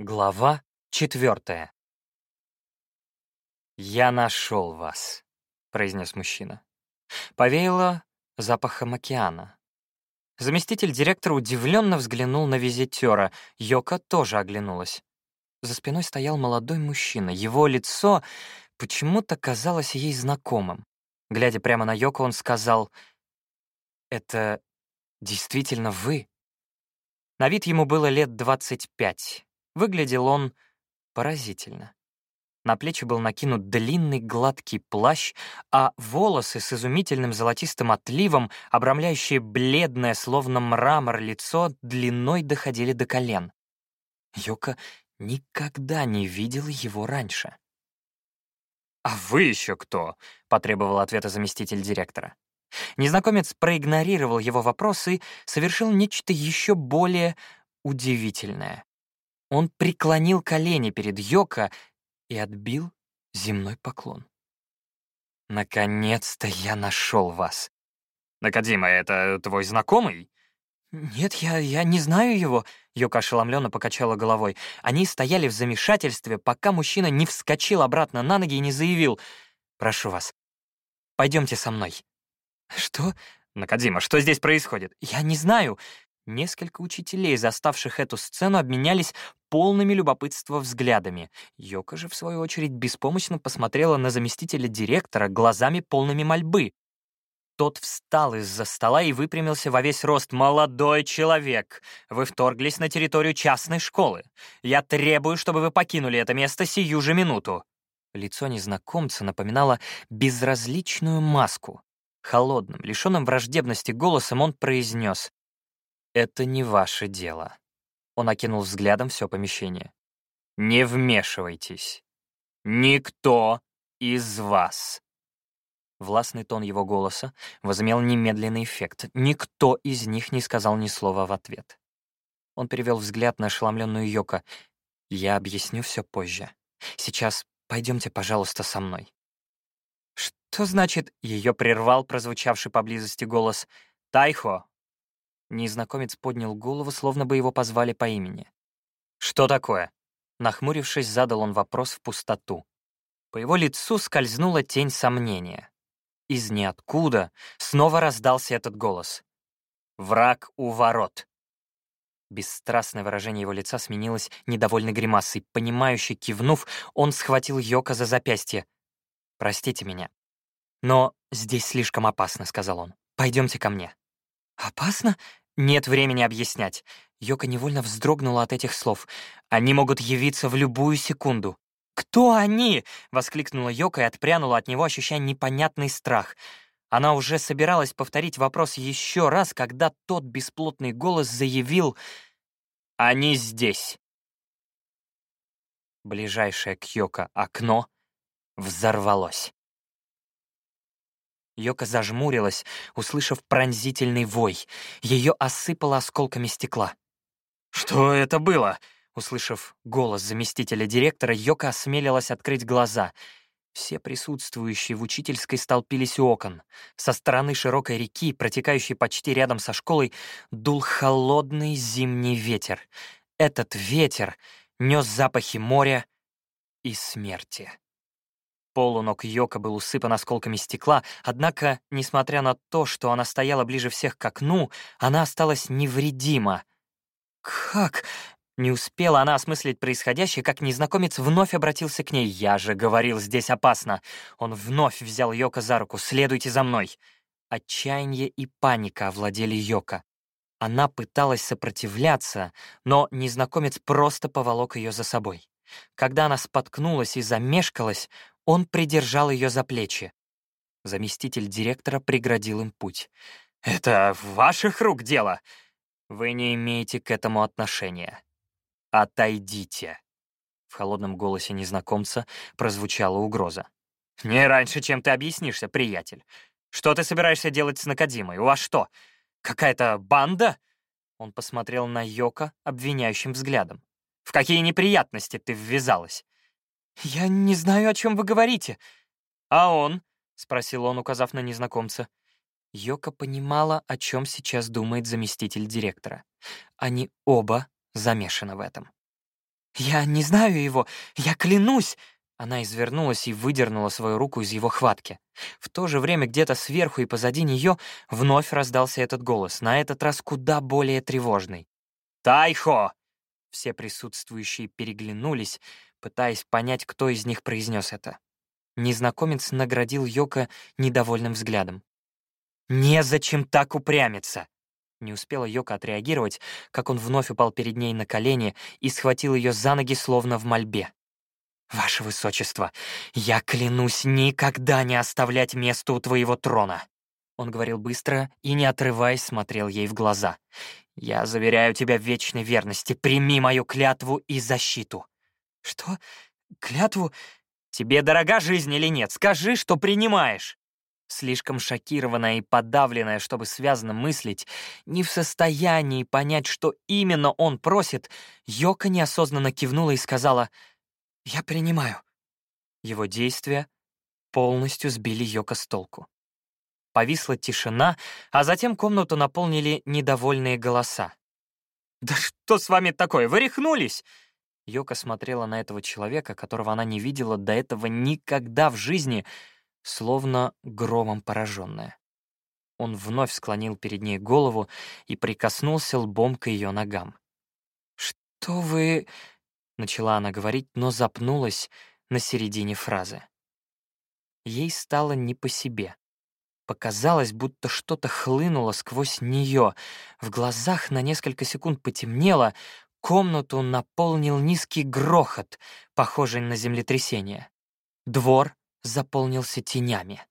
Глава четвертая. «Я нашел вас», — произнес мужчина. Повеяло запахом океана. Заместитель директора удивленно взглянул на визитера. Йока тоже оглянулась. За спиной стоял молодой мужчина. Его лицо почему-то казалось ей знакомым. Глядя прямо на Йоко, он сказал, «Это действительно вы?» На вид ему было лет двадцать пять. Выглядел он поразительно. На плечи был накинут длинный гладкий плащ, а волосы с изумительным золотистым отливом, обрамляющие бледное, словно мрамор, лицо, длиной доходили до колен. Йока никогда не видела его раньше. «А вы еще кто?» — потребовал ответа заместитель директора. Незнакомец проигнорировал его вопрос и совершил нечто еще более удивительное. Он преклонил колени перед Йоко и отбил земной поклон. «Наконец-то я нашел вас!» «Накадима, это твой знакомый?» «Нет, я, я не знаю его», — Йока ошеломленно покачала головой. Они стояли в замешательстве, пока мужчина не вскочил обратно на ноги и не заявил. «Прошу вас, пойдемте со мной». «Что?» «Накадима, что здесь происходит?» «Я не знаю. Несколько учителей, заставших эту сцену, обменялись полными любопытства взглядами. Йока же, в свою очередь, беспомощно посмотрела на заместителя директора глазами полными мольбы. Тот встал из-за стола и выпрямился во весь рост. «Молодой человек! Вы вторглись на территорию частной школы. Я требую, чтобы вы покинули это место сию же минуту!» Лицо незнакомца напоминало безразличную маску. Холодным, лишенным враждебности голосом он произнес «Это не ваше дело». Он окинул взглядом все помещение. «Не вмешивайтесь. Никто из вас». Властный тон его голоса возымел немедленный эффект. Никто из них не сказал ни слова в ответ. Он перевел взгляд на ошеломленную Йока. «Я объясню все позже. Сейчас пойдемте, пожалуйста, со мной». «Что значит?» — ее прервал прозвучавший поблизости голос. «Тайхо, Незнакомец поднял голову, словно бы его позвали по имени. «Что такое?» Нахмурившись, задал он вопрос в пустоту. По его лицу скользнула тень сомнения. Из ниоткуда снова раздался этот голос. «Враг у ворот!» Бесстрастное выражение его лица сменилось недовольной гримасой. Понимающе кивнув, он схватил Йока за запястье. «Простите меня. Но здесь слишком опасно», — сказал он. «Пойдемте ко мне». «Опасно?» Нет времени объяснять. Йока невольно вздрогнула от этих слов. Они могут явиться в любую секунду. «Кто они?» — воскликнула Йока и отпрянула от него, ощущая непонятный страх. Она уже собиралась повторить вопрос еще раз, когда тот бесплотный голос заявил «Они здесь». Ближайшее к Йока окно взорвалось. Йока зажмурилась, услышав пронзительный вой. Ее осыпало осколками стекла. «Что это было?» Услышав голос заместителя директора, Йока осмелилась открыть глаза. Все присутствующие в учительской столпились у окон. Со стороны широкой реки, протекающей почти рядом со школой, дул холодный зимний ветер. Этот ветер нес запахи моря и смерти. Пол у ног Йока был усыпан осколками стекла, однако, несмотря на то, что она стояла ближе всех к окну, она осталась невредима. «Как?» Не успела она осмыслить происходящее, как незнакомец вновь обратился к ней. «Я же говорил, здесь опасно!» Он вновь взял Йока за руку. «Следуйте за мной!» Отчаяние и паника овладели Йока. Она пыталась сопротивляться, но незнакомец просто поволок ее за собой. Когда она споткнулась и замешкалась, он придержал ее за плечи. Заместитель директора преградил им путь. «Это ваших рук дело! Вы не имеете к этому отношения. Отойдите!» В холодном голосе незнакомца прозвучала угроза. «Не раньше, чем ты объяснишься, приятель. Что ты собираешься делать с Накадимой? У вас что, какая-то банда?» Он посмотрел на Йока обвиняющим взглядом. «В какие неприятности ты ввязалась? «Я не знаю, о чем вы говорите». «А он?» — спросил он, указав на незнакомца. Йока понимала, о чем сейчас думает заместитель директора. Они оба замешаны в этом. «Я не знаю его, я клянусь!» Она извернулась и выдернула свою руку из его хватки. В то же время где-то сверху и позади нее вновь раздался этот голос, на этот раз куда более тревожный. «Тайхо!» Все присутствующие переглянулись, пытаясь понять, кто из них произнес это. Незнакомец наградил Йока недовольным взглядом. «Незачем так упрямиться!» Не успела Йока отреагировать, как он вновь упал перед ней на колени и схватил ее за ноги, словно в мольбе. «Ваше Высочество, я клянусь никогда не оставлять место у твоего трона!» Он говорил быстро и, не отрываясь, смотрел ей в глаза. «Я заверяю тебя в вечной верности. Прими мою клятву и защиту». «Что? Клятву? Тебе дорога жизнь или нет? Скажи, что принимаешь!» Слишком шокированная и подавленная, чтобы связно мыслить, не в состоянии понять, что именно он просит, Йока неосознанно кивнула и сказала — «Я принимаю». Его действия полностью сбили Йока с толку. Повисла тишина, а затем комнату наполнили недовольные голоса. «Да что с вами такое? Вы рехнулись?» Йока смотрела на этого человека, которого она не видела до этого никогда в жизни, словно громом пораженная. Он вновь склонил перед ней голову и прикоснулся лбом к ее ногам. «Что вы...» Начала она говорить, но запнулась на середине фразы. Ей стало не по себе. Показалось, будто что-то хлынуло сквозь нее. В глазах на несколько секунд потемнело, комнату наполнил низкий грохот, похожий на землетрясение. Двор заполнился тенями.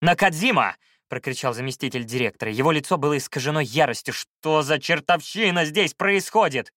«Накадзима!» — прокричал заместитель директора. Его лицо было искажено яростью. «Что за чертовщина здесь происходит?»